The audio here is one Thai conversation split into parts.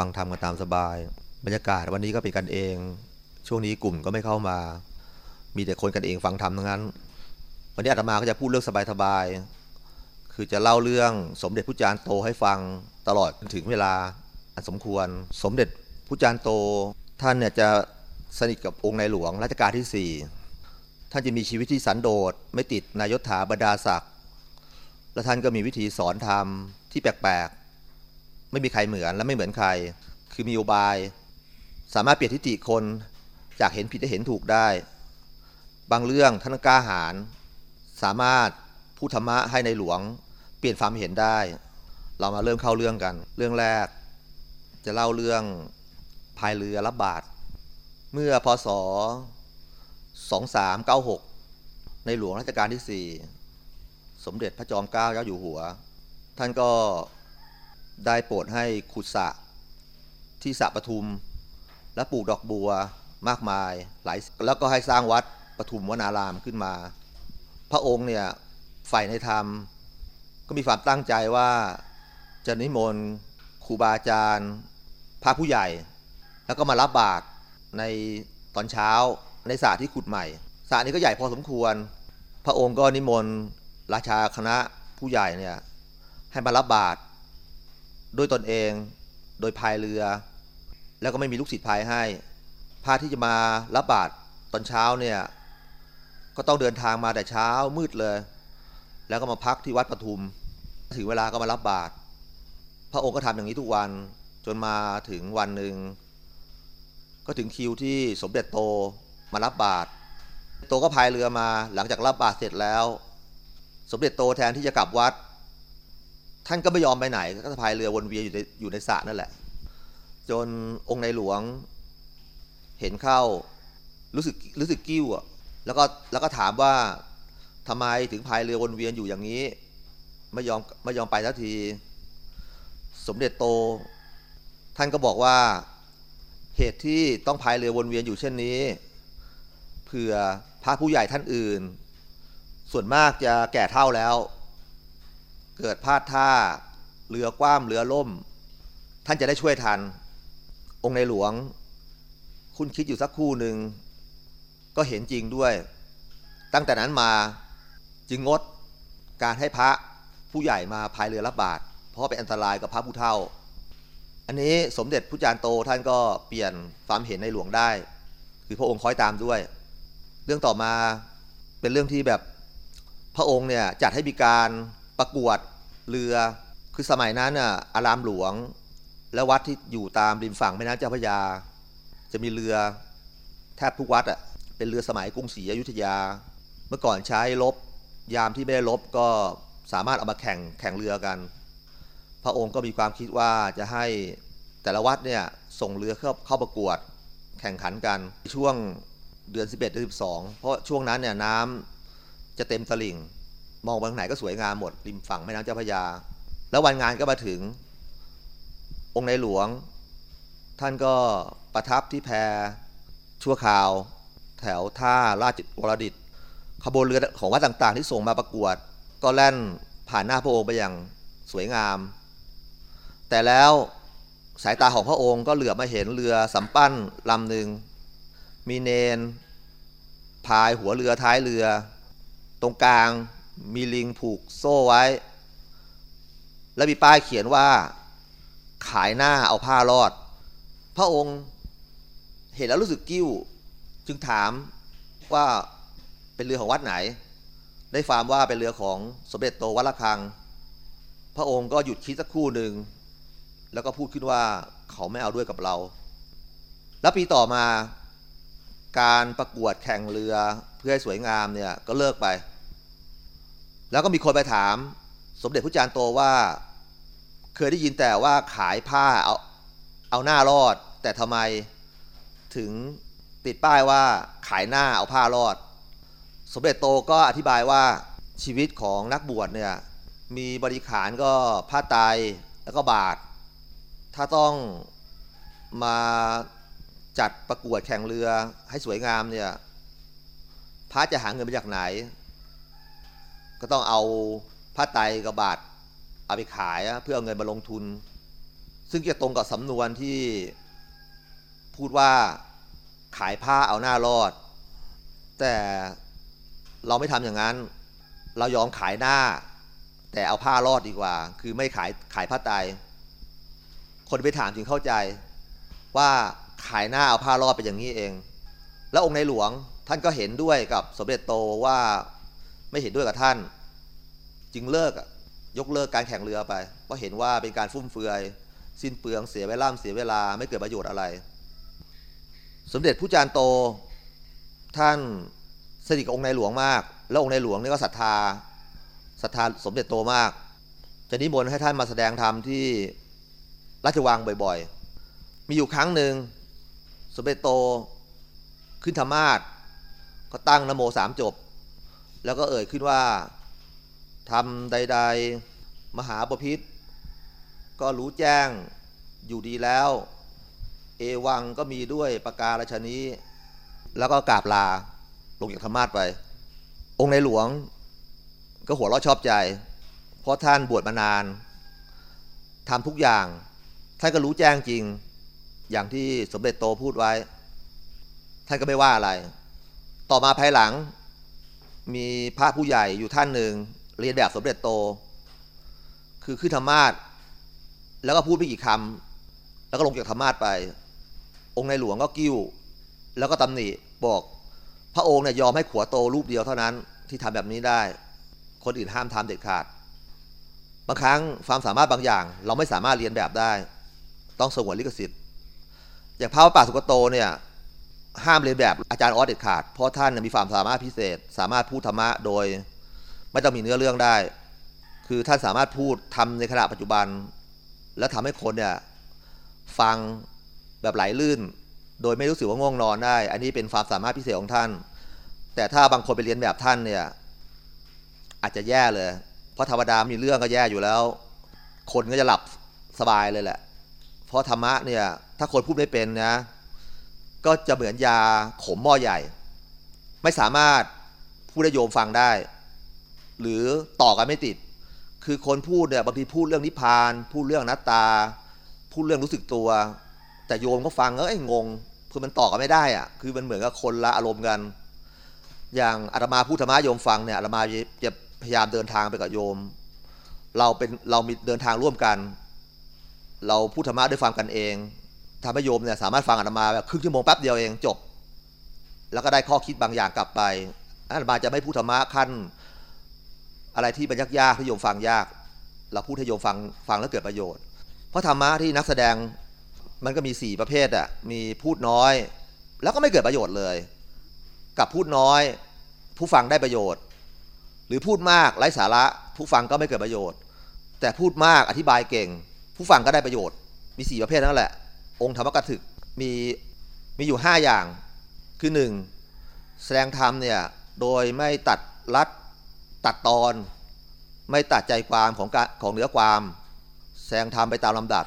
ฟังธรรมกันตามสบาย บรรยากาศวันนี้ก็เป็นกันเอง ช่วงนี้กลุ่มก็ไม่เข้ามา มีแต่คนกันเองฟังธรรมทั้งนั้น วันนี้อาตมาก็จะพูดเรื่องสบายๆคือจะเล่าเรื่องสมเด็จพระจารย์โตให้ฟังตลอดถึงเวลาอันสมควร สมเด็จพระจารย์โตท่านเนี่ยจะสนิทกับองค์ในหลวงรัชกาลที่ 4 ท่านจะมีชีวิตที่สันโดษไม่ติดนายศถาบรรดาศักดิ์และท่านก็มีวิธีสอนธรรมที่แปลก ไม่มีใครเหมือนและไม่เหมือนใคร คือมีอุบาย สามารถเปลี่ยนทิฏฐิคนจากเห็นผิดให้เห็นถูกได้ บางเรื่องท่านกล้าหาญสามารถพูดธรรมะให้ในหลวง เปลี่ยนความเห็นได้ เรามาเริ่มเข้าเรื่องกัน เรื่องแรก จะเล่าเรื่องพายเรือรับบาตรเมื่อพศ 2396 ในหลวงรัชกาลที่ 4 สมเด็จพระจอมเกล้าเจ้าอยู่หัว ท่านก็ ได้โปรดให้ขุดสระที่สระปทุม และปลูกดอกบัวมากมายหลายแล้วก็ให้สร้างวัดปทุมวนารามขึ้นมา พระองค์เนี่ยฝ่ายในธรรม ก็มีความตั้งใจว่าจะนิมนต์ครูบาอาจารย์พระผู้ใหญ่ แล้วก็มารับบาตรในตอนเช้าในสระที่ขุดใหม่สระนี้ก็ใหญ่พอสมควร พระองค์ก็นิมนต์ราชาคณะผู้ใหญ่เนี่ยให้มารับบาตร ด้วยตนเอง โดยพายเรือ แล้วก็ไม่มีลูกศิษย์พายให้พระที่จะมารับบาตรตอนเช้าเนี่ยก็ต้องเดินทางมาแต่เช้ามืดเลย แล้วก็มาพักที่วัดปทุม ถึงเวลาก็มารับบาตรพระองค์ก็ทำอย่างนี้ทุกวันจนมาถึงวันหนึ่งก็ถึงคิวที่สมเด็จโตมารับบาตรโตก็พายเรือมาหลังจากรับบาตรเสร็จแล้ว สมเด็จโตแทนที่จะกลับวัด ท่านก็ไม่ยอมไปไหนก็พายเรือวนเวียนอยู่ในอยู่ในสระนั่นแหละ จนองค์ในหลวง เห็นเข้ารู้สึกรู้สึกกิ้วอะแล้วก็แล้วก็ถามว่าทำไมถึงพายเรือวนเวียนอยู่อย่างนี้ ไม่ยอมไม่ยอมไปสักที สมเด็จโต ท่านก็บอกว่าเหตุที่ต้องพายเรือวนเวียนอยู่เช่นนี้เผื่อพระผู้ใหญ่ท่านอื่น ส่วนมากจะแก่เท่าแล้ว เกิดพลาดท่าเรือกว้ามเรือล่ม ท่านจะได้ช่วยทัน องค์ในหลวง คุณคิดอยู่สักครู่หนึ่ง ก็เห็นจริงด้วย ตั้งแต่นั้นมาจึงงดการให้พระผู้ใหญ่มาพายเรือรับบาตรเพราะเป็นอันตรายกับพระผู้เฒ่า อันนี้สมเด็จพระจารย์โตท่านก็เปลี่ยนความเห็นในหลวงได้ คือพระองค์คอยตามด้วย เรื่องต่อมาเป็นเรื่องที่แบบพระองค์เนี่ยจัดให้มีการประกวด เรือ คือสมัยนั้นน่ะอารามหลวง และวัดที่อยู่ตามริมฝั่งแม่น้ำเจ้าพระยา จะมีเรือแทบทุกวัดอะเป็นเรือสมัยกรุงศรีอยุธยา เมื่อก่อนใช้ลบยามที่ไม่ได้ลบก็สามารถเอามาแข่งแข่งเรือกัน พระองค์ก็มีความคิดว่าจะให้แต่ละวัดเนี่ยส่งเรือเข้าเข้าประกวดแข่งขันกันช่วงเดือน 11เดือน12 เพราะช่วงนั้นเนี่ยน้ำจะเต็มตลิ่ง มองไปทางไหนก็สวยงามหมดริมฝั่งแม่น้ำเจ้าพระยา แล้ววันงานก็มาถึง องค์ในหลวง ท่านก็ประทับที่แพชั่วคราว แถวท่าราชวรดิตขบวนเรือของวัดต่างๆ ที่ส่งมาประกวด ก็แล่นผ่านหน้าพระองค์ไปอย่างสวยงาม แต่แล้วสายตาของพระองค์ก็เหลือบมาเห็นเรือสำปั้นลำหนึ่งมีเนนพายหัวเรือท้ายเรือ ตรงกลาง มีลิงผูกโซ่ไว้ และมีป้ายเขียนว่า ขายหน้าเอาผ้ารอด พระองค์เห็นแล้วรู้สึกกิ้ว จึงถามว่าเป็นเรือของวัดไหน ได้ฟามว่าเป็นเรือของสมเด็จโตวัดละคัง พระองค์ก็หยุดคิดสักครู่หนึ่ง แล้วก็พูดขึ้นว่าเขาไม่เอาด้วยกับเรา แล้วปีต่อมาการประกวดแข่งเรือเพื่อให้สวยงามเนี่ยก็เลิกไป แล้วก็มีคนไปถาม สมเด็จพระจารย์โตว่า เคยได้ยินแต่ว่าขายผ้าเอาเอาหน้ารอด แต่ทำไมถึงติดป้ายว่าขายหน้าเอาผ้ารอด สมเด็จโตก็อธิบายว่าชีวิตของนักบวชเนี่ยมีบริขารก็ผ้าไตรแล้วก็บาท ถ้าต้องมาจัดประกวดแข่งเรือให้สวยงามเนี่ยพระจะหาเงินมาจากไหน ก็ต้องเอาผ้าไตรกับบาทเอาไปขายเพื่อเอาเงินมาลงทุน ซึ่งจะตรงกับสำนวนที่พูดว่าขายผ้าเอาหน้ารอด แต่เราไม่ทำอย่างนั้น เรายอมขายหน้า แต่เอาผ้ารอดดีกว่า คือไม่ขายขายผ้าไตรคนไปถามจึงเข้าใจว่าขายหน้าเอาผ้ารอดเป็นอย่างนี้เอง แล้วองค์ในหลวงท่านก็เห็นด้วยกับสมเด็จโตว่า ไม่เห็นด้วยกับท่าน จึงเลิกยกเลิกการแข่งเรือไป เพราะเห็นว่าเป็นการฟุ่มเฟือย สิ้นเปลืองเสียเวลาเสียเวลาไม่เกิดประโยชน์อะไร สมเด็จผู้จารย์โต ท่านสนิทกับองค์ในหลวงมาก แล้วองค์ในหลวงนี่ก็ศรัทธาศรัทธาสมเด็จโตมาก จะนิมนต์ให้ท่านมาแสดงธรรมที่ราชวังบ่อยๆ มีอยู่ครั้งหนึ่งสมเด็จโตขึ้นธรรมาสก็ตั้งนโมสามจบ แล้วก็เอ่ยขึ้นว่าทำใด ๆ มหาปพิธก็รู้แจ้งอยู่ดีแล้ว เอวังก็มีด้วยประการชนี้ แล้วก็กราบลาลงจากธรรมาสไป องค์ในหลวงก็หัวเราะชอบใจ เพราะท่านบวชมานานทำทุกอย่าง ท่านก็รู้แจ้งจริง อย่างที่สมเด็จโตพูดไว้ ท่านก็ไม่ว่าอะไร ต่อมาภายหลัง มีพระผู้ใหญ่อยู่ท่านหนึ่งเรียนแบบสมเด็จโต คือขึ้นธรรมาสแล้วก็พูดไม่กี่คำแล้วก็ลงจากธรรมาสไป องค์ในหลวงก็กิ้ว แล้วก็ตำหนิบอกพระองค์เนี่ยยอมให้ขัวโตรูปเดียวเท่านั้นที่ทำแบบนี้ได้ คนอื่นห้ามทำเด็ดขาด บางครั้งความสามารถบางอย่าง เราไม่สามารถเรียนแบบได้ ต้องสงวนลิขสิทธิ์ อย่างพระป่าสุกโตเนี่ย ห้ามเรียนแบบอาจารย์ออสเด็ดขาด เพราะท่านมีความสามารถพิเศษ สามารถพูดธรรมะโดย ไม่ต้องมีเนื้อเรื่องได้ คือท่านสามารถพูดทำในขณะปัจจุบัน แล้วทำให้คนเนี่ยฟังแบบไหลลื่น โดยไม่รู้สึกว่าง่วงนอนได้ อันนี้เป็นความสามารถพิเศษของท่าน แต่ถ้าบางคนไปเรียนแบบท่านเนี่ยอาจจะแย่เลย เพราะธรรมดามีเรื่องก็แย่อยู่แล้ว คนก็จะหลับสบายเลยแหละ เพราะธรรมะเนี่ยถ้าคนพูดไม่เป็นนะ ก็จะเหมือนยาขมหม้อใหญ่ ไม่สามารถพูดให้โยมฟังได้ หรือต่อกันไม่ติด คือคนพูดเนี่ยบางทีพูดเรื่องนิพพาน พูดเรื่องนัตตา พูดเรื่องรู้สึกตัว แต่โยมก็ฟังเอ้ยงงคือมันต่อกันไม่ได้อะคือมันเหมือนกับคนละอารมณ์กัน อย่างอาตมาพูดธรรมะโยมฟังเนี่ยอาตมาจะพยายามเดินทางไปกับโยม เราเป็นเรามีเดินทางร่วมกัน เราพูดธรรมะด้วยฟังกันเอง ทำให้โยมเนี่ยสามารถฟังอาตมาแบบครึ่งชั่วโมงแป๊บเดียวเองจบ แล้วก็ได้ข้อคิดบางอย่างกลับไปอาตมาจะไม่พูดธรรมะขั้น อะไรที่มันยากๆที่โยมฟังยาก เราพูดให้โยมฟังฟังแล้วเกิดประโยชน์ เพราะธรรมะที่นักแสดงมันก็มีสี่ประเภทอะมีพูดน้อย แล้วก็ไม่เกิดประโยชน์เลย กับพูดน้อย ผู้ฟังได้ประโยชน์ หรือพูดมากไร้สาระผู้ฟังก็ไม่เกิดประโยชน์ แต่พูดมากอธิบายเก่ง ผู้ฟังก็ได้ประโยชน์ มีสี่ประเภทนั่นแหละ องค์ธรรมกถึกมีมีอยู่ 5 อย่าง คือ 1. แสดงธรรมเนี่ยโดยไม่ตัดรัดตัดตอน ไม่ตัดใจความของของเนื้อความ แสดงธรรมไปตามลำดับ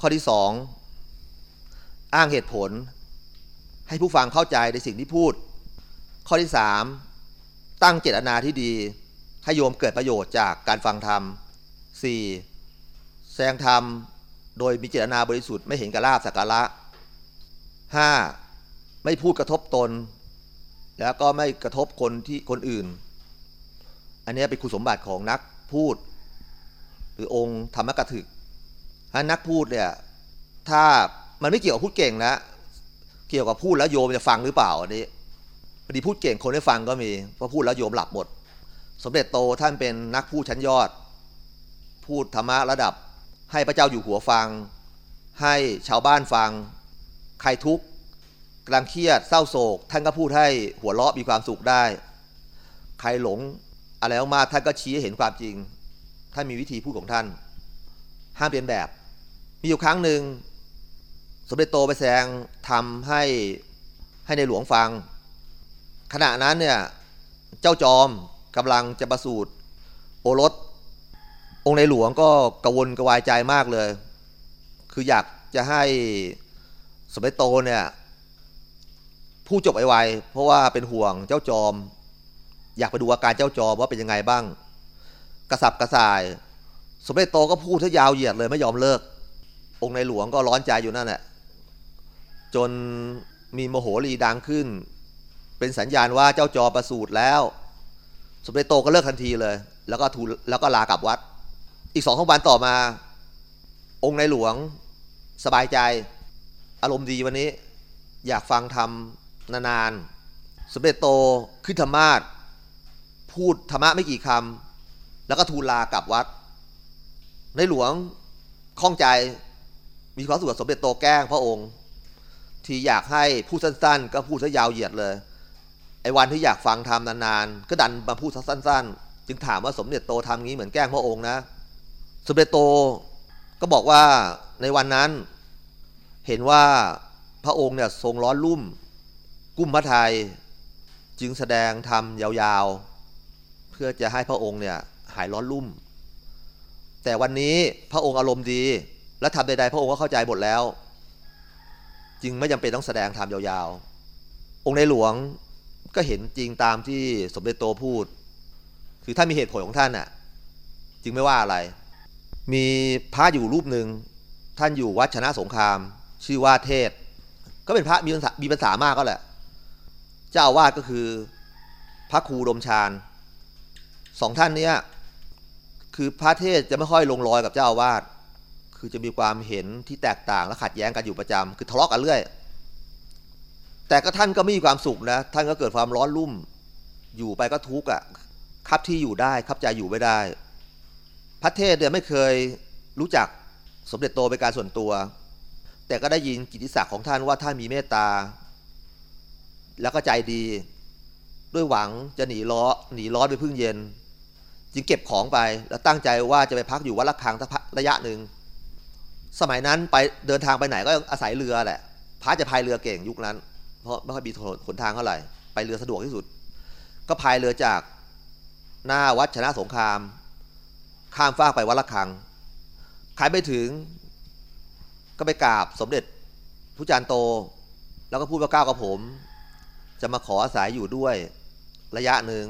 ข้อที่ 2. อ้างเหตุผล ให้ผู้ฟังเข้าใจในสิ่งที่พูด ข้อที่ 3. ตั้งเจตนาที่ดีให้โยมเกิดประโยชน์จากการฟังธรรม 4. แสดงธรรม โดยมีเจตนาบริสุทธิ์ไม่เห็นกระลาบสักการะห้าไม่พูดกระทบตน แล้วก็ไม่กระทบคนที่คนอื่น อันนี้เป็นคุณสมบัติของนักพูด หรือองค์ธรรมกถึกถ้านักพูดเนี่ยถ้ามันไม่เกี่ยวกับพูดเก่งนะเกี่ยวกับพูดแล้วโยมจะฟังหรือเปล่าอันนี้พอดีพูดเก่งคนได้ฟังก็มีพราะพูดแล้วโยมหลับหมด สมเด็จโตท่านเป็นนักพูดชั้นยอด พูดธรรมะระดับ ให้พระเจ้าอยู่หัวฟัง ให้ชาวบ้านฟัง ใครทุกข์กำลังเครียดเศร้าโศก ท่านก็พูดให้หัวเราะมีความสุขได้ ใครหลงอะไรมากท่านก็ชี้ให้เห็นความจริง ท่านมีวิธีพูดของท่าน ห้ามเรียนแบบ มีอยู่ครั้งหนึ่ง สมเด็จโตไปแสดงทำให้ให้ในหลวงฟัง ขณะนั้นเนี่ย เจ้าจอมกำลังจะประสูติโอรส องค์ในหลวงก็กระวนกระวายใจมากเลย คืออยากจะให้สมเด็จโตเนี่ยผู้จบไวๆเพราะว่าเป็นห่วงเจ้าจอม อยากไปดูอาการเจ้าจอมว่าเป็นยังไงบ้าง กระสับกระส่าย สมเด็จโตก็พูดทะยาวเหยียดเลยไม่ยอมเลิก องค์ในหลวงก็ร้อนใจอยู่นั่นแหละจนมีโมโหรีดังขึ้น เป็นสัญญาณว่าเจ้าจอประสูติแล้ว สมเด็จโตก็เลิกทันทีเลย แล้วก็ทูแล้วก็ลากลับวัด อีกสองสามวันต่อมา องค์ในหลวง สบายใจ อารมณ์ดีวันนี้ อยากฟังธรรมนานๆสมเด็จโตขึ้นธรรมาสพูดธรรมะไม่กี่คำแล้วก็ทูลลากลับวัด ในหลวงข้องใจมีความสุขกับสมเด็จโตแกล้งพระองค์ ที่อยากให้พูดสั้น ๆ ก็พูดซะยาวเหยียดเลยไอ้วันที่อยากฟังธรรมนานๆก็ดันมาพูดซะสั้น ๆ จึงถามว่าสมเด็จโตทำงี้เหมือนแกล้งพระองค์นะ สมเด็จโตก็บอกว่าในวันนั้นเห็นว่าพระองค์เนี่ยทรงร้อนรุ่ม กุ้มพระทัยจึงแสดงธรรมยาวๆ เพื่อจะให้พระองค์เนี่ยหายร้อนรุ่ม แต่วันนี้พระองค์อารมณ์ดีและทำใดๆ พระองค์ก็เข้าใจหมดแล้ว จึงไม่จำเป็นต้องแสดงธรรมยาวๆ องค์ในหลวงก็เห็นจริงตามที่สมเด็จโตพูด คือท่ามีเหตุผลของท่านน่ะ จึงไม่ว่าอะไร มีพระอยู่รูปหนึ่งท่านอยู่วัดชนะสงคราม ชื่อว่าเทศ ก็เป็นพระมีภาษามีภาษามากก็แหละ เจ้าอาวาสก็คือ พระครูดมชาญสองท่านเนี้ยคือพระเทศจะไม่ค่อยลงรอยกับเจ้าอาวาสคือจะมีความเห็นที่แตกต่างและขัดแย้งกันอยู่ประจำคือทะเลาะกันเรื่อย แต่ก็ท่านก็ไม่มีความสุขนะ ท่านก็เกิดความร้อนรุ่ม อยู่ไปก็ทุกข์อะคับที่อยู่ได้คับใจอยู่ไม่ได้ พระเทศเนี่ยไม่เคยรู้จักสมเด็จโตเป็นการส่วนตัว แต่ก็ได้ยินกิติศักดิ์ของท่านว่าท่านมีเมตตา แล้วก็ใจดี ด้วยหวังจะหนีล้อหนีร้อนไปพึ่งเย็น จึงเก็บของไปแล้วตั้งใจว่าจะไปพักอยู่วัดละคังสักระยะหนึ่งสมัยนั้นไปเดินทางไปไหนก็อาศัยเรือแหละพระจะพายเรือเก่งยุคนั้น เพราะไม่ค่อยมีขนทางเท่าไหร่ไปเรือสะดวกที่สุด ก็พายเรือจากหน้าวัดชนะสงคราม ข้ามฟากไปวัดละคังขายไปถึงก็ไปกราบสมเด็จผู้จารย์โต แล้วก็พูดว่าก้าวกับผม จะมาขออาศัยอยู่ด้วยระยะหนึ่ง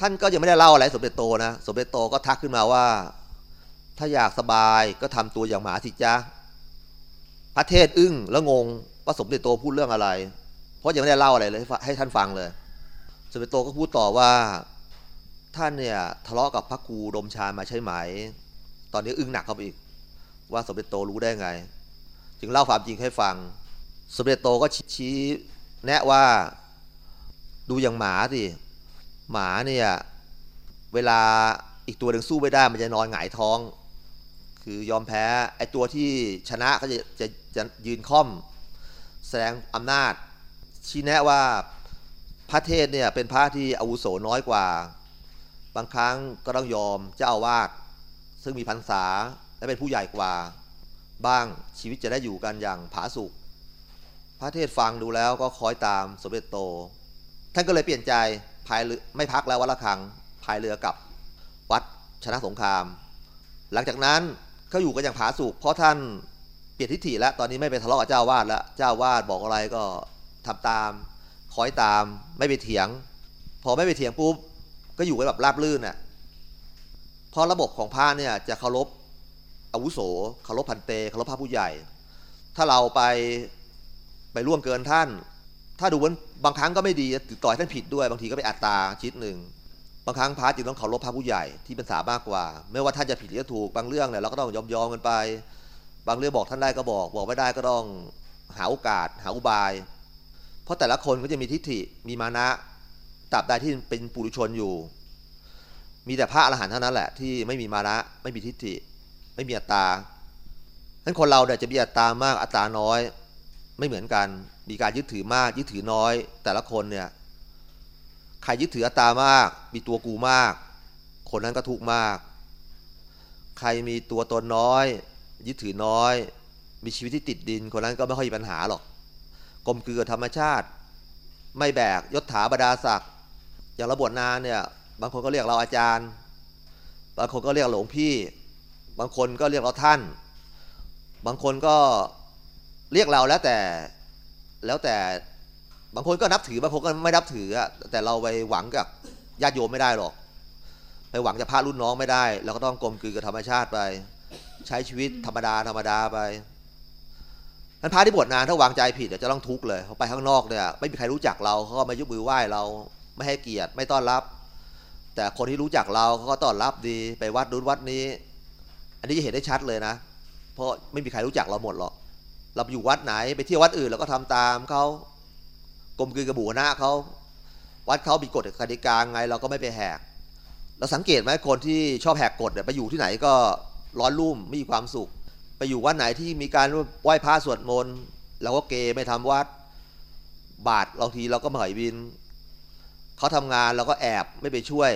ท่านก็ยังไม่ได้เล่าอะไรสมเด็จโตนะสมเด็จโตก็ทักขึ้นมาว่า ถ้าอยากสบายก็ทำตัวอย่างหมาสิจ้าพระเทศอึ้งแล้วงงว่าสมเด็จโตพูดเรื่องอะไร เพราะยังไม่ได้เล่าอะไรเลยให้ท่านฟังเลย สมเด็จโตก็พูดต่อว่า ท่านเนี่ยทะเลาะกับพระครูดมชามาใช่ไหม ตอนนี้อึ้งหนักเข้าไปอีก ว่าสมเด็จโตรู้ได้ไง จึงเล่าความจริงให้ฟัง สมเด็จโตก็ชี้แนะว่าดูอย่างหมาสิหมาเนี่ยเวลาอีกตัวหนึ่งสู้ไม่ได้มันจะนอนหงายท้อง คือยอมแพ้ไอตัวที่ชนะก็จะจะจะยืนค่อม แสดงอำนาจชี้แนะว่าพระเทศเนี่ยเป็นพระที่อาวุโสน้อยกว่า บางครั้งก็ต้องยอมเจ้าอาวาสซึ่งมีพรรษาและเป็นผู้ใหญ่กว่า บ้างชีวิตจะได้อยู่กันอย่างผาสุกพระเทศฟังดูแล้วก็คอยตามสมเด็จโต ท่านก็เลยเปลี่ยนใจพายเรือไม่พักแล้ววัดละคังพายเรือกับวัดชนะสงคราม หลังจากนั้นเขาอยู่กันอย่างผาสุกเพราะท่านเปลี่ยนทิฏฐิแล้วตอนนี้ไม่ไปทะเลาะกับเจ้าวาดแล้วเจ้าวาดบอกอะไรก็ทำตาม คอยตามไม่ไปเถียง พอไม่ไปเถียงปุ๊บ ก็อยู่กันแบบราบลื่นน่ะเพราะระบบของพระเนี่ยจะเคารพอาวุโสเคารพพันเตเคารพพระผู้ใหญ่ ถ้าเราไปไปร่วมเกินท่าน ถ้าดูว่าบางครั้งก็ไม่ดีต่อยท่านผิดด้วย บางทีก็ไปอัตตาชิดหนึ่งบางครั้งพระจึงต้องเคารพพระผู้ใหญ่ที่เป็นสามากกว่า ไม่ว่าท่านจะผิดหรือถูกบางเรื่องเนี่ยเราก็ต้องยอมยอมกันไป บางเรื่องบอกท่านได้ก็บอก บอกไม่ได้ก็ต้องหาโอกาสหาอุบาย เพราะแต่ละคนก็จะมีทิฏฐิมีมานะ ตราบใดที่เป็นปุถุชนอยู่ มีแต่พระอรหันต์เท่านั้นแหละที่ไม่มีมานะไม่มีทิฏฐิ ไม่มีอัตตาฉะนั้นคนเราเนี่ยจะมีอัตตามากอัตตาน้อย ไม่เหมือนกัน มีการยึดถือมาก ยึดถือน้อย แต่ละคนเนี่ยใครยึดถืออัตตามาก มีตัวกูมาก คนนั้นก็ทุกข์มาก ใครมีตัวตนน้อย ยึดถือน้อย มีชีวิตที่ติดดิน คนนั้นก็ไม่ค่อยมีปัญหาหรอกกลมเกลือธรรมชาติ ไม่แบกยศถาบรรดาศักดิ์ อย่างระบวดนานเนี่ย บางคนก็เรียกเราอาจารย์ บางคนก็เรียกหลวงพี่ บางคนก็เรียกเราท่าน บางคนก็เรียกเราแล้วแต่แล้วแต่บางคนก็นับถือบางคนก็ไม่นับถืออะแต่เราไปหวังกับญาติโยมไม่ได้หรอก ไปหวังจะพารุ่นน้องไม่ได้เราก็ต้องกลมกลืนกับธรรมชาติไป ใช้ชีวิตธรรมดาธรรมดาไปนั้นพระที่บวชนานถ้าวางใจผิดจะต้องทุกข์เลยเขาไปข้างนอกเนี่ยไม่มีใครรู้จักเราเขาก็มายกมือไหว้เรา ไม่ให้เกียรติไม่ต้อนรับ แต่คนที่รู้จักเราเขาก็ต้อนรับดีไปวัดนู้นวัดนี้ อันนี้จะเห็นได้ชัดเลยนะ เพราะไม่มีใครรู้จักเราหมดหรอกเราอยู่วัดไหนไปเที่ยววัดอื่นเราก็ทำตามเขากลมกลืนกับบุคณะเขาวัดเขามีกฎกติกาไงเราก็ไม่ไปแหก เราสังเกตไหมคนที่ชอบแหกกฎเนี่ยไปอยู่ที่ไหนก็ร้อนรุ่มไม่มีความสุข ไปอยู่วัดไหนที่มีการไหว้พระสวดมนต์เราก็เกไม่ทำวัด บาทบางทีเราก็มาหอยบิน เขาทำงานเราก็แอบไม่ไปช่วย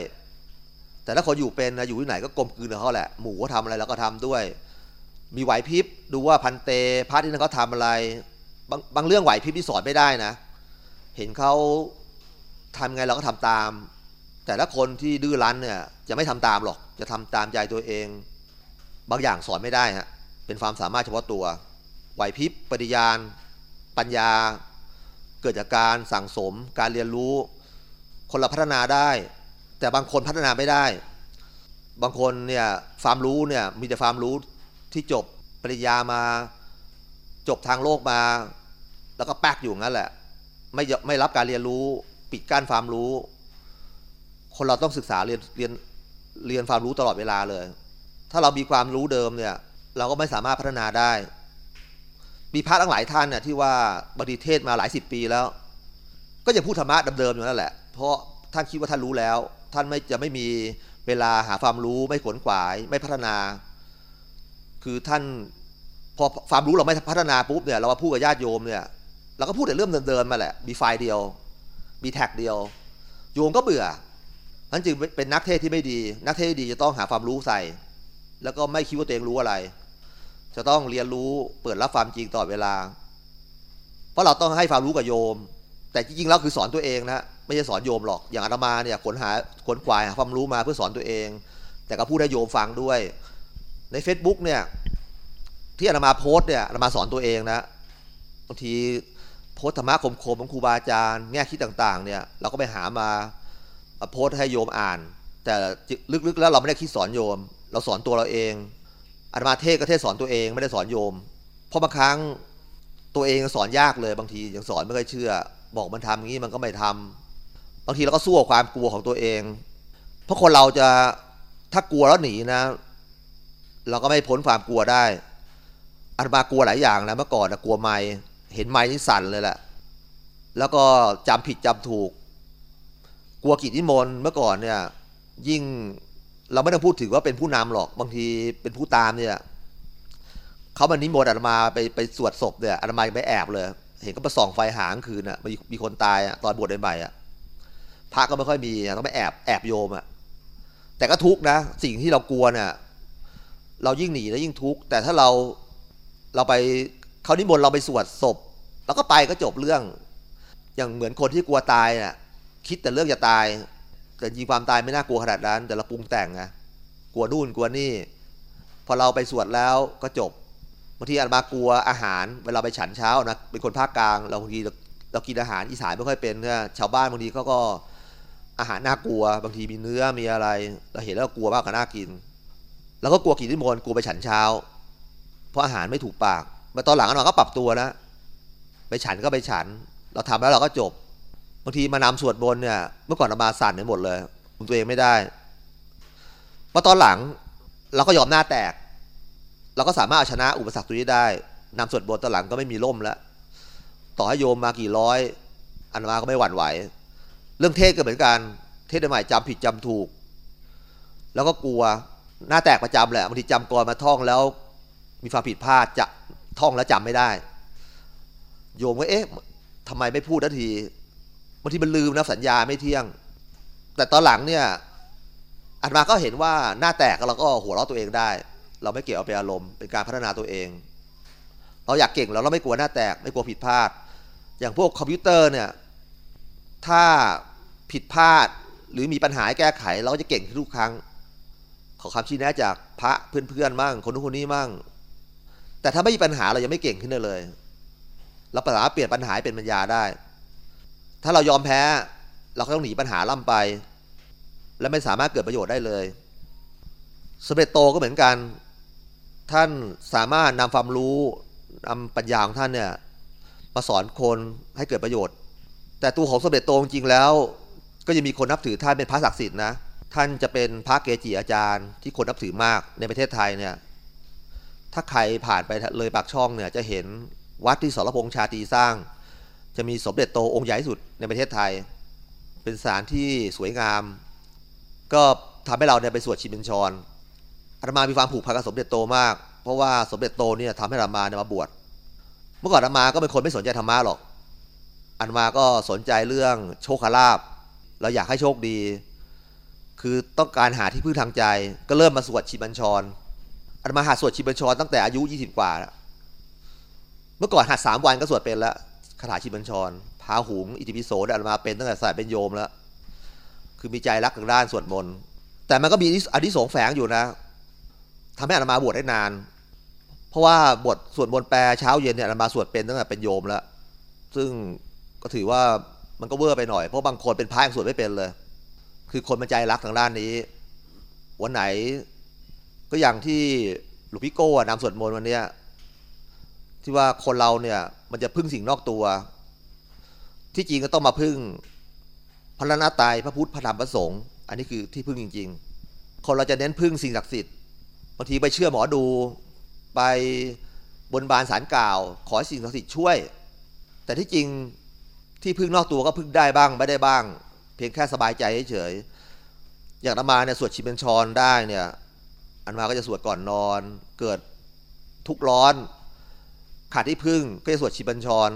แต่ถ้าคนอยู่เป็นนะอยู่ที่ไหนก็กลมกลืนกับเขาแหละ หมู่เขาทำอะไรเราก็ทำด้วย มีไหวพริบดูว่าพันเตพระที่นั่นเขาทำอะไรบางบางเรื่องไหวพริบที่สอนไม่ได้นะ เห็นเขาทำไงเราก็ทำตาม แต่ถ้าคนที่ดื้อรั้นเนี่ยจะไม่ทำตามหรอก จะทำตามใจตัวเอง บางอย่างสอนไม่ได้ฮะเป็นความสามารถเฉพาะตัว ไหวพริบปฏิญาณ ปัญญา เกิดจากการสั่งสม การเรียนรู้ คนเราพัฒนาได้ แต่บางคนพัฒนาไม่ได้ บางคนเนี่ยความรู้เนี่ยมีแต่ความรู้ที่จบปริญญามา จบทางโลกมา แล้วก็แป๊กอยู่งั้นแหละ ไม่ไม่รับการเรียนรู้ ปิดกั้นความรู้ คนเราต้องศึกษาเรียนเรียนเรียนความรู้ตลอดเวลาเลย ถ้าเรามีความรู้เดิมเนี่ย เราก็ไม่สามารถพัฒนาได้ มีพระทั้งหลายท่านเนี่ยที่ว่าบดีเทศมาหลายสิบปีแล้ว ก็ยังพูดธรรมะเดิมๆอยู่นั่นแหละ เพราะท่านคิดว่าท่านรู้แล้ว ท่านไม่จะไม่มีเวลาหาความรู้ไม่ขวนขวาย ไม่พัฒนา คือท่านพอความรู้เราไม่พัฒนาปุ๊บเนี่ยเรามาพูดกับญาติโยมเนี่ยเราก็พูดแต่เรื่องเดิมๆมาแหละมีไฟล์เดียว มีแท็กเดียว โยมก็เบื่อนั้นจึงเป็นนักเทศที่ไม่ดี นักเทศดีจะต้องหาความรู้ใส่ แล้วก็ไม่คิดว่าตัวเองรู้อะไร จะต้องเรียนรู้เปิดรับความจริงตลอดเวลา เพราะเราต้องให้ความรู้กับโยม แต่จริงๆแล้วคือสอนตัวเองนะ ไม่ใช่สอนโยมหรอก อย่างอาตมาเนี่ยขนหาขนขวายหาความรู้มาเพื่อสอนตัวเอง แต่ก็พูดให้โยมฟังด้วย ใน Facebook เนี่ย ที่อาตมาโพสต์เนี่ยอาตมาสอนตัวเองนะบางทีโพสธรรมะคมๆของครูบาอาจารย์แง่คิดต่างๆ เนี่ยเราก็ไปหามาโพสต์ให้โยมอ่าน แต่ลึกๆแล้วเราไม่ได้คิดสอนโยม เราสอนตัวเราเองอาตมาเทศก็เทศสอนตัวเองไม่ได้สอนโยม เพราะบางครั้งตัวเองสอนยากเลยบางทียังสอนไม่ค่อยเชื่อ บอกมันทำงี้มันก็ไม่ทำ บางทีเราก็สู้กับความกลัวของตัวเอง เพราะคนเราจะถ้ากลัวแล้วหนีนะ เราก็ไม่พ้นความกลัวได้อาตมากลัวหลายอย่างนะเมื่อก่อนนะกลัวไม้เห็นไม้นี่สั่นเลยแหละแล้วก็จำผิดจำถูก กลัวกิจนิมนต์เมื่อก่อนเนี่ย ยิ่งเราไม่ต้องพูดถึงว่าเป็นผู้นำหรอก บางทีเป็นผู้ตามเนี่ยเขามานิมนต์อาตมาไปไปสวดศพเนี่ยอาตมาไปแอบเลย เห็นก็มาส่องไฟหางคืนอะมีมีคนตายอะตอนบวชใหม่ๆอะ พระก็ไม่ค่อยมีต้องไปแอบแอบโยมอะแต่ก็ทุกนะ สิ่งที่เรากลัวเนี่ยเรายิ่งหนีแล้วยิ่งทุกข์แต่ถ้าเราเราไปเขานิมนต์เราไปสวดศพเราก็ไปก็จบเรื่อง อย่างเหมือนคนที่กลัวตายน่ะ คิดแต่เรื่องจะตาย แต่จริงความตายไม่น่ากลัวขนาดนั้น แต่เราปรุงแต่งไงกลัวนู่นกลัวนี่ พอเราไปสวดแล้วก็จบบางทีอาตมากลัวอาหาร เวลาไปฉันเช้านะเป็นคนภาคกลาง เราบางทีเรากินอาหารอีสานไม่ค่อยเป็นนี่ยชาวบ้านบางทีเขาก็ อาหารน่ากลัว บางทีมีเนื้อมีอะไร เราเห็นแล้วกลัวมากกว่าน่ากินแล้วก็กลัวกินที่มนกลัวไปฉันเช้า เพราะอาหารไม่ถูกปากมาตอนหลังเราก็ปรับตัวนะไปฉันก็ไปฉัน เราทำแล้วเราก็จบบางทีมานำสวดบนเนี่ยเมื่อก่อนเรามาสั่นไปหมดเลยคุมตัวเองไม่ได้พอตอนหลังเราก็ยอมหน้าแตก เราก็สามารถเอาชนะอุปสรรคตัวนี้ได้นำสวดบนตอนหลังก็ไม่มีล่มแล้ว ต่อให้โยมมากี่ร้อย อันมาก็ไม่หวั่นไหว เรื่องเทศก็เหมือนกัน เทศใหม่จำผิดจำถูก แล้วก็กลัวหน้าแตกประจำแหละบางทีจำกรมาท่องแล้ว มีความผิดพลาดจะท่องแล้วจำไม่ได้ โยมก็เอ๊ะทำไมไม่พูดนาทีบางทีมันลืมนะสัญญาไม่เที่ยง แต่ตอนหลังเนี่ยอันมาก็เห็นว่าหน้าแตกเราก็หัวเราะตัวเองได้ เราไม่เกี่ยวเอาไปอารมณ์เป็นการพัฒนาตัวเอง เราอยากเก่งเราเราไม่กลัวหน้าแตก ไม่กลัวผิดพลาด อย่างพวกคอมพิวเตอร์เนี่ยถ้า ผิดพลาดหรือมีปัญหาแก้ไข เราก็จะเก่งทุกครั้ง ขอคำชี้แนะจากพระเพื่อนๆมั่งคนนู้นคนนี้มั่ง แต่ถ้าไม่มีปัญหาเรายังไม่เก่งขึ้นเลยเราปัญหาเปลี่ยนปัญหาเป็นปัญญาได้ ถ้าเรายอมแพ้ เราก็ต้องหนีปัญหาล่ำไป และไม่สามารถเกิดประโยชน์ได้เลยสเปรตโตก็เหมือนกัน ท่านสามารถนำความรู้นำปัญญาของท่านเนี่ยมาสอนคนให้เกิดประโยชน์ แต่ตัวของสเด็จโตจริงแล้ว ก็ยังมีคนนับถือท่านเป็นพระศักดิ์สิทธิ์นะท่านจะเป็นพระเกจิอาจารย์ที่คนนับถือมากในประเทศไทยเนี่ยถ้าใครผ่านไปเลยปากช่องเนี่ยจะเห็นวัดที่สรพงษ์ชาตรีสร้าง จะมีสมเด็จโตองค์ใหญ่สุดในประเทศไทย เป็นสถานที่สวยงาม ก็ทำให้เราเนี่ยไปสวดชิมเป็นชรอาตมามีความผูกพันกับสมเด็จโตมาก เพราะว่าสมเด็จโตเนี่ยทำให้อาตมาเนี่ยมาบวชเมื่อก่อนอาตมาก็เป็นคนไม่สนใจธรรมะหรอกอาตมาก็สนใจเรื่องโชคลาภ เราอยากให้โชคดี คือต้องการหาที่พึ่งทางใจ ก็เริ่มมาสวดชิบัญชรอาตมาหัดสวดชิบัญชรตั้งแต่อายุ 20 กว่าแล้วเมื่อก่อนหัดสามวันก็สวดเป็นแล้วคาถาชิบัญชรพาหุงอิติปิโสอาตมาเป็นตั้งแต่สายเป็นโยมแล้ว คือมีใจรักทางด้านสวดมนต์แต่มันก็มีอธิสงส์แฝงอยู่นะทำให้อาตมาบวชได้นาน เพราะว่าบทสวดมนต์แปลเช้าเย็นเนี่ยอาตมาสวดเป็นตั้งแต่เป็นโยมแล้ว ซึ่งก็ถือว่า มันก็เวอร์ไปหน่อยเพราะบางคนเป็นพระยังสวดไม่เป็นเลย คือคนมันใจรักทางด้านนี้ วันไหน ก็อย่างที่หลวงพี่โก้นำสวดมนต์วันเนี้ยที่ว่าคนเราเนี่ย มันจะพึ่งสิ่งนอกตัว ที่จริงก็ต้องมาพึ่งพระนาตายพระพุทธพระธรรมพระสงฆ์อันนี้คือที่พึ่งจริง ๆ คนเราจะเน้นพึ่งสิ่งศักดิ์สิทธิ์บางทีไปเชื่อหมอดูไปบนบานสารกล่าว ขอสิ่งศักดิ์สิทธิ์ช่วย แต่ที่จริง ที่พึ่งนอกตัวก็พึ่งได้บ้างไม่ได้บ้าง เพียงแค่สบายใจเฉยๆอย่างอามาเนี่ยสวดชิเป็นชรได้เนี่ยอันมาก็จะสวดก่อนนอน เกิดทุกร้อน ขาดที่พึ่งก็จะสวดชิบัญชร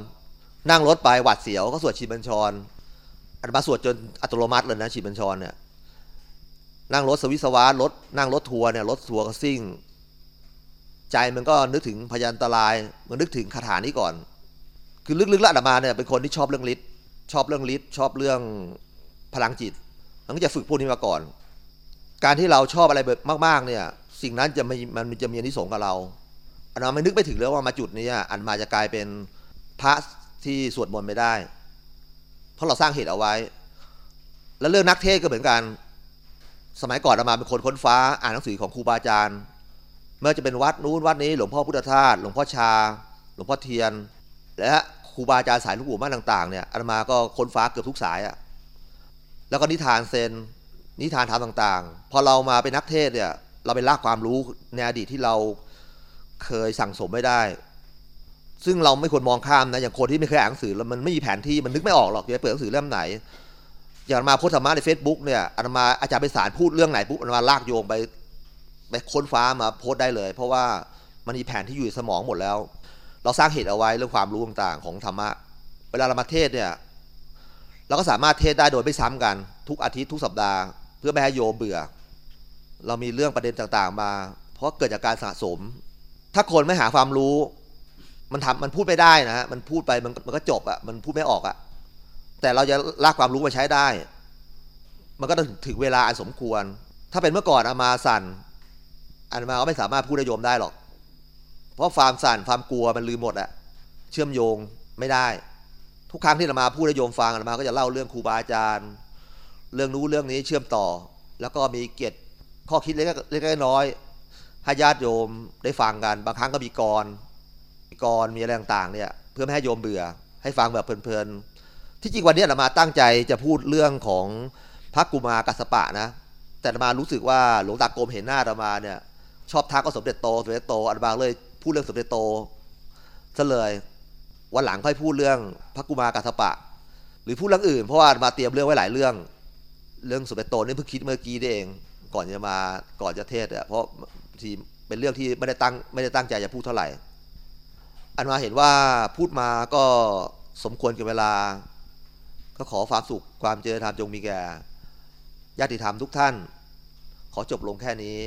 นั่งรถไปหวัดเสียวก็สวดชิบัญชร อันมาสวดจนอัตโนมัติเลยนะชิบัญชรเนี่ยนั่งรถสวิสวารถนั่งรถทัวร์เนี่ยรถทัวร์ก็ซิ่ง ใจมันก็นึกถึงพยันตราย มันนึกถึงคาถานี้ก่อน คือลึกๆแล้วอาตมาเนี่ยเป็นคนที่ชอบเรื่องฤทธิ์ชอบเรื่องฤทธิ์ชอบเรื่องพลังจิตมันก็จะฝึกพวกนี้มาก่อน การที่เราชอบอะไรแบบมากๆ เนี่ย สิ่งนั้นจะไม่มันจะมีอนิสงส์กับเราอันมาไม่นึกไปถึงเลยว่ามาจุดนี้อันมาจะกลายเป็นพระที่สวดมนต์ไม่ได้ เพราะเราสร้างเหตุเอาไว้ แล้วเรื่องนักเทศก็เหมือนกัน สมัยก่อนอามาเป็นคนค้นฟ้าอ่านหนังสือของครูบาอาจารย์เมื่อจะเป็นวัดนู้นวัดนี้หลวงพ่อพุทธทาสหลวงพ่อชา หลวงพ่อเทียน และ ครูบาอาจารย์สายลูกหลวงต่าง ๆเนี่ยอาตมาก็ค้นฟ้าเกือบทุกสายอะแล้วก็นิทานเซนนิทานธรรมต่างๆ พอเรามาเป็นนักเทศเนี่ยเราไปลากความรู้ในอดีตที่เราเคยสั่งสมไม่ได้ ซึ่งเราไม่ควรมองข้ามนะอย่างคนที่ไม่เคยอ่านหนังสือแล้วมันไม่มีแผนที่มันนึกไม่ออกหรอกจะไปเปิดหนังสือเล่มไหนอย่างมาโพสธรรมะใน Facebook เนี่ยอาตมาอาจารย์ไปสารพูดเรื่องไหนปุ๊บอาตมาลากโยงไปไปค้นฟ้ามาโพสได้เลย เพราะว่ามันมีแผนที่อยู่ในสมองหมดแล้ว เราสร้างเหตุเอาไว้เรื่องความรู้ต่างๆ ของธรรมะ เวลาเรามาเทศเนี่ยเราก็สามารถเทศได้โดยไม่ซ้ำกัน ทุกอาทิตย์ทุกสัปดาห์ เพื่อไม่ให้โยมเบื่อ เรามีเรื่องประเด็นต่างๆ มา เพราะเกิดจากการสะสม ถ้าคนไม่หาความรู้ มันทำมันพูดไม่ได้นะฮะมันพูดไปมันมันก็จบอะมันพูดไม่ออกอะแต่เราจะลากความรู้มาใช้ได้ มันก็ต้องถึงเวลาอันสมควร ถ้าเป็นเมื่อก่อนอามาสั่นอามาก็ไม่สามารถพูดได้โยมได้หรอก เพราะความสั่นความกลัวมันลืมหมดอะเชื่อมโยงไม่ได้ ทุกครั้งที่อามาพูดให้โยมฟังอามาก็จะเล่าเรื่องครูบาอาจารย์ เรื่องนู้เรื่องนี้เชื่อมต่อ แล้วก็มีเกียรติข้อคิดเล็กๆน้อยๆให้ญาติโยมได้ฟังกัน บางครั้งก็มีกรมีกรมีอะไรต่างๆเนี่ยเพื่อไม่ให้โยมเบื่อ ให้ฟังแบบเพลินๆที่จริงวันนี้อามาตั้งใจจะพูดเรื่องของพระกุมารกัสปะนะ แต่อามารู้สึกว่าหลวงตากรมเห็นหน้าอามาเนี่ยชอบทักก็สมเด็จโตสมเด็จโตอามาเลย พูดเรื่องสมเด็จโตซะเลยวันหลังค่อยพูดเรื่องพระกุมารกัสปะ หรือพูดเรื่องอื่น เพราะว่ามาเตรียมเรื่องไว้หลายเรื่อง เรื่องสมเด็จโตนี่เพิ่งคิดเมื่อกี้เอง ก่อนจะมาก่อนจะเทศอะเพราะทีเป็นเรื่องที่ไม่ได้ตั้งไม่ได้ตั้งใจจะพูดเท่าไหร่ อันมาเห็นว่าพูดมาก็สมควรกับเวลา ก็ขอความสุขความเจริญธรรมจงมีแก่ญาติธรรมทุกท่าน ขอจบลงแค่นี้